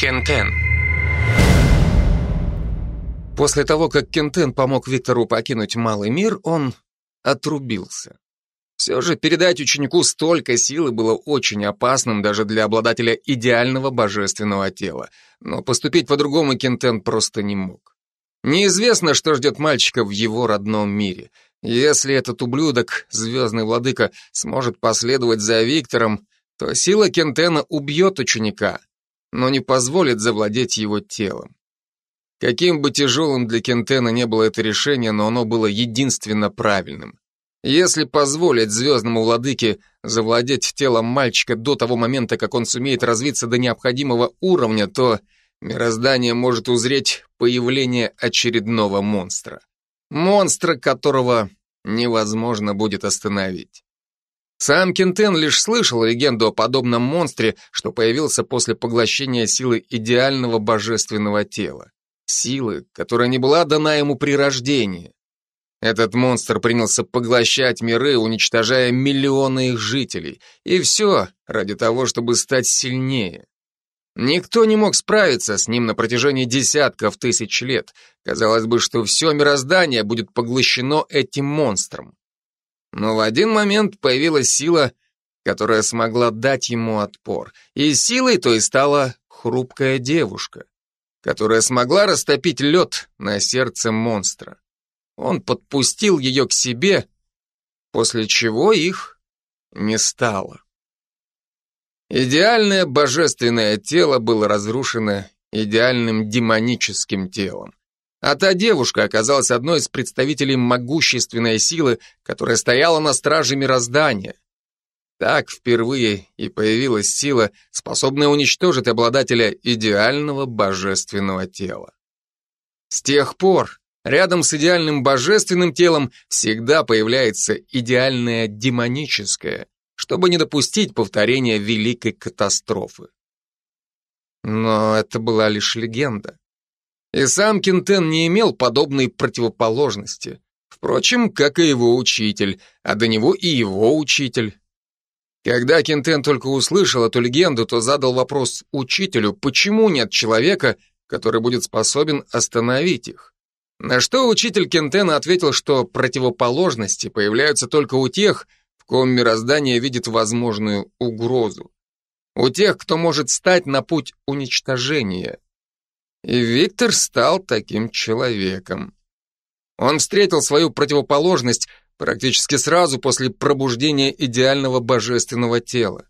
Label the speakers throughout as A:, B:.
A: Кентен. После того, как Кентен помог Виктору покинуть малый мир, он отрубился. Все же передать ученику столько силы было очень опасным даже для обладателя идеального божественного тела. Но поступить по-другому Кентен просто не мог. Неизвестно, что ждет мальчика в его родном мире. Если этот ублюдок, звездный владыка, сможет последовать за Виктором, то сила Кентена убьет ученика, но не позволит завладеть его телом. Каким бы тяжелым для Кентена не было это решение, но оно было единственно правильным. Если позволить звездному владыке завладеть телом мальчика до того момента, как он сумеет развиться до необходимого уровня, то мироздание может узреть появление очередного монстра. Монстра, которого невозможно будет остановить. Сам Кентен лишь слышал легенду о подобном монстре, что появился после поглощения силы идеального божественного тела. Силы, которая не была дана ему при рождении. Этот монстр принялся поглощать миры, уничтожая миллионы их жителей. И все ради того, чтобы стать сильнее. Никто не мог справиться с ним на протяжении десятков тысяч лет. Казалось бы, что все мироздание будет поглощено этим монстром. Но в один момент появилась сила, которая смогла дать ему отпор. И силой той стала хрупкая девушка, которая смогла растопить лед на сердце монстра. Он подпустил ее к себе, после чего их не стало. Идеальное божественное тело было разрушено идеальным демоническим телом. А та девушка оказалась одной из представителей могущественной силы, которая стояла на страже мироздания. Так впервые и появилась сила, способная уничтожить обладателя идеального божественного тела. С тех пор Рядом с идеальным божественным телом всегда появляется идеальное демоническое, чтобы не допустить повторения великой катастрофы. Но это была лишь легенда. И сам Кентен не имел подобной противоположности. Впрочем, как и его учитель, а до него и его учитель. Когда Кентен только услышал эту легенду, то задал вопрос учителю, почему нет человека, который будет способен остановить их. На что учитель Кентена ответил, что противоположности появляются только у тех, в ком мироздание видит возможную угрозу. У тех, кто может стать на путь уничтожения. И Виктор стал таким человеком. Он встретил свою противоположность практически сразу после пробуждения идеального божественного тела.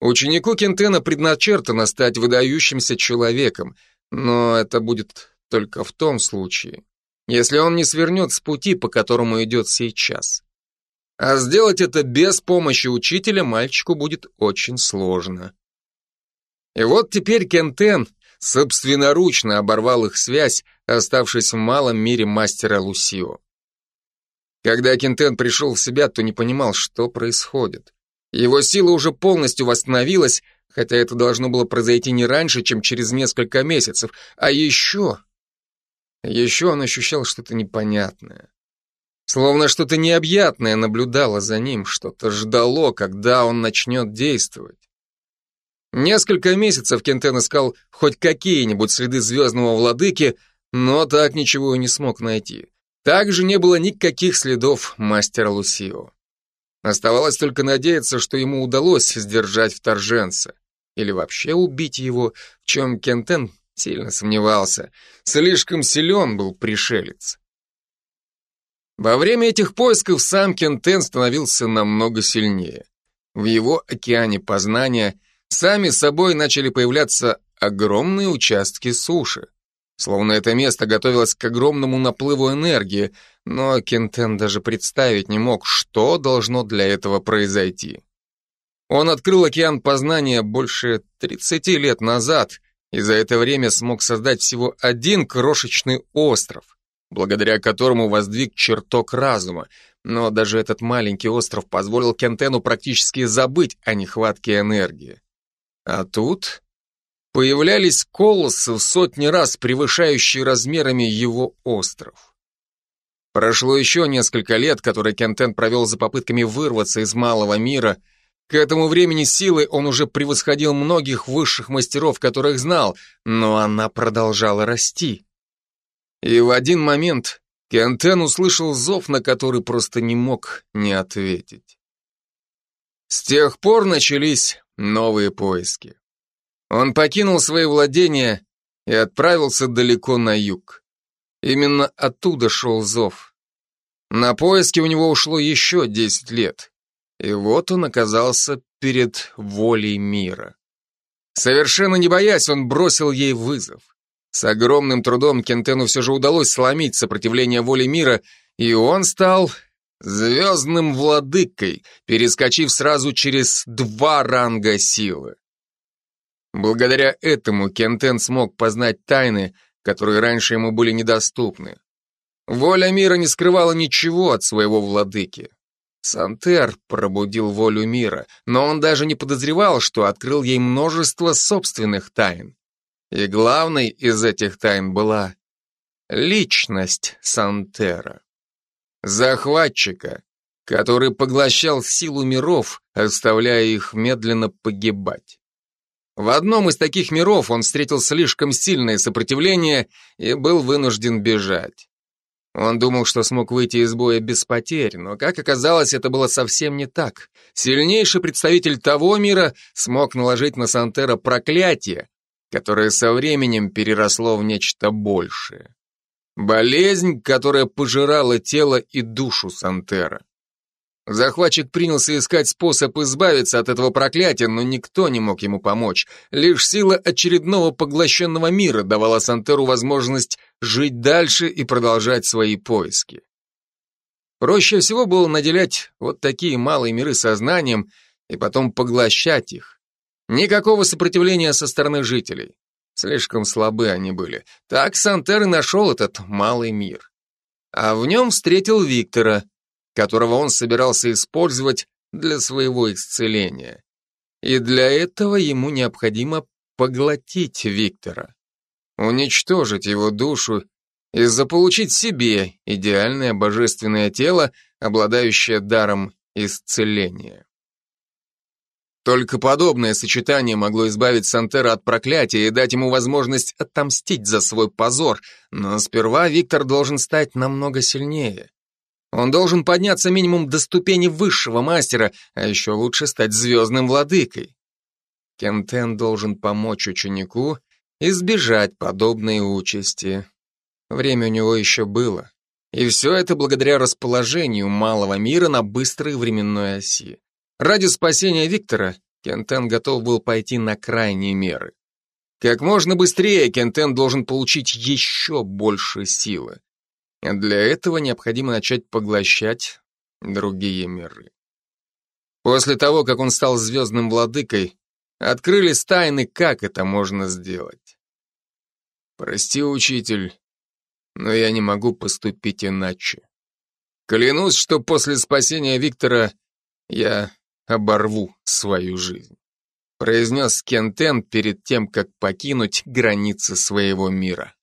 A: Ученику Кентена предначертано стать выдающимся человеком, но это будет только в том случае, если он не свернет с пути, по которому идет сейчас. А сделать это без помощи учителя мальчику будет очень сложно. И вот теперь Кентен собственноручно оборвал их связь, оставшись в малом мире мастера Лусио. Когда Кентен пришел в себя, то не понимал, что происходит. Его сила уже полностью восстановилась, хотя это должно было произойти не раньше, чем через несколько месяцев. А еще еще он ощущал что-то непонятное. Словно что-то необъятное наблюдало за ним, что-то ждало, когда он начнет действовать. Несколько месяцев Кентен искал хоть какие-нибудь следы звездного владыки, но так ничего и не смог найти. Также не было никаких следов мастера Лусио. Оставалось только надеяться, что ему удалось сдержать вторженца. Или вообще убить его, в чем Кентен Сильно сомневался. Слишком силен был пришелец. Во время этих поисков сам Кентен становился намного сильнее. В его океане познания сами собой начали появляться огромные участки суши. Словно это место готовилось к огромному наплыву энергии, но Кентен даже представить не мог, что должно для этого произойти. Он открыл океан познания больше 30 лет назад и за это время смог создать всего один крошечный остров, благодаря которому воздвиг чертог разума, но даже этот маленький остров позволил Кентену практически забыть о нехватке энергии. А тут появлялись колоссы в сотни раз превышающие размерами его остров. Прошло еще несколько лет, которые Кентен провел за попытками вырваться из малого мира, К этому времени силы он уже превосходил многих высших мастеров, которых знал, но она продолжала расти. И в один момент Кентен услышал зов, на который просто не мог не ответить. С тех пор начались новые поиски. Он покинул свои владения и отправился далеко на юг. Именно оттуда шел зов. На поиски у него ушло еще десять лет. И вот он оказался перед волей мира. Совершенно не боясь, он бросил ей вызов. С огромным трудом Кентену все же удалось сломить сопротивление воли мира, и он стал звездным владыкой, перескочив сразу через два ранга силы. Благодаря этому Кентен смог познать тайны, которые раньше ему были недоступны. Воля мира не скрывала ничего от своего владыки. Сантер пробудил волю мира, но он даже не подозревал, что открыл ей множество собственных тайн. И главной из этих тайн была личность Сантера. Захватчика, который поглощал силу миров, оставляя их медленно погибать. В одном из таких миров он встретил слишком сильное сопротивление и был вынужден бежать. Он думал, что смог выйти из боя без потерь, но, как оказалось, это было совсем не так. Сильнейший представитель того мира смог наложить на Сантера проклятие, которое со временем переросло в нечто большее. Болезнь, которая пожирала тело и душу Сантера. Захватчик принялся искать способ избавиться от этого проклятия, но никто не мог ему помочь. Лишь сила очередного поглощенного мира давала Сантеру возможность жить дальше и продолжать свои поиски. Проще всего было наделять вот такие малые миры сознанием и потом поглощать их. Никакого сопротивления со стороны жителей. Слишком слабы они были. Так Сантер и нашел этот малый мир. А в нем встретил Виктора, которого он собирался использовать для своего исцеления. И для этого ему необходимо поглотить Виктора, уничтожить его душу и заполучить себе идеальное божественное тело, обладающее даром исцеления. Только подобное сочетание могло избавить Сантера от проклятия и дать ему возможность отомстить за свой позор, но сперва Виктор должен стать намного сильнее. Он должен подняться минимум до ступени высшего мастера, а еще лучше стать звездным владыкой. Кентен должен помочь ученику избежать подобной участи. Время у него еще было. И все это благодаря расположению малого мира на быстрой временной оси. Ради спасения Виктора Кентен готов был пойти на крайние меры. Как можно быстрее Кентен должен получить еще больше силы. Для этого необходимо начать поглощать другие миры. После того, как он стал звездным владыкой, открылись тайны, как это можно сделать. Прости, учитель, но я не могу поступить иначе. Клянусь, что после спасения Виктора я оборву свою жизнь, произнес Кентен перед тем, как покинуть границы своего мира.